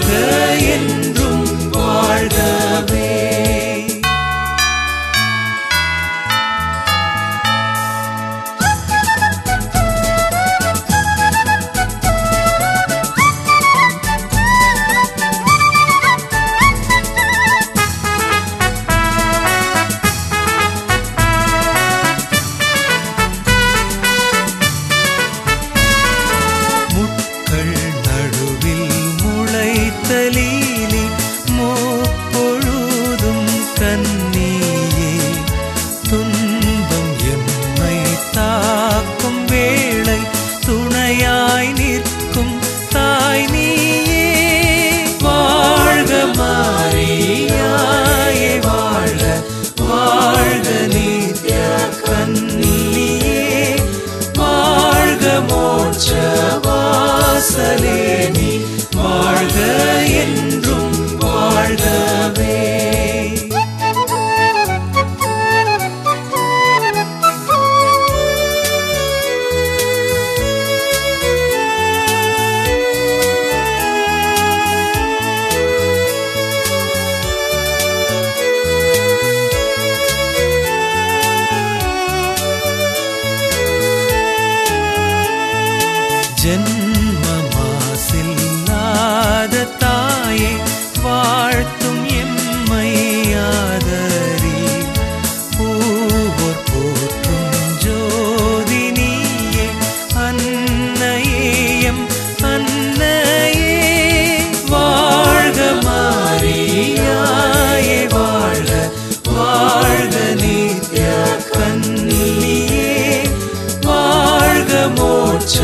வாழ்க நீர் ஜென்மமாசில்லாத தாயே வாழ்த்தும் எம்மை ஆதரி. பூவோர் போற்றும் ஜோதி நீயே அன்னையேயம் அன்னையே. வாழ்க மாறியாயே வாழ்க வாழ்க நித்ய கண்ணியே வாழ்க மோட்ச